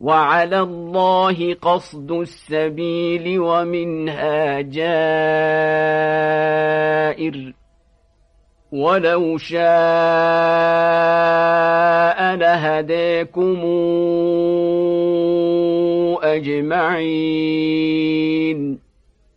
وعلى الله قصد السبيل ومنها جائر. ولو شاء لهديكم أجمعين.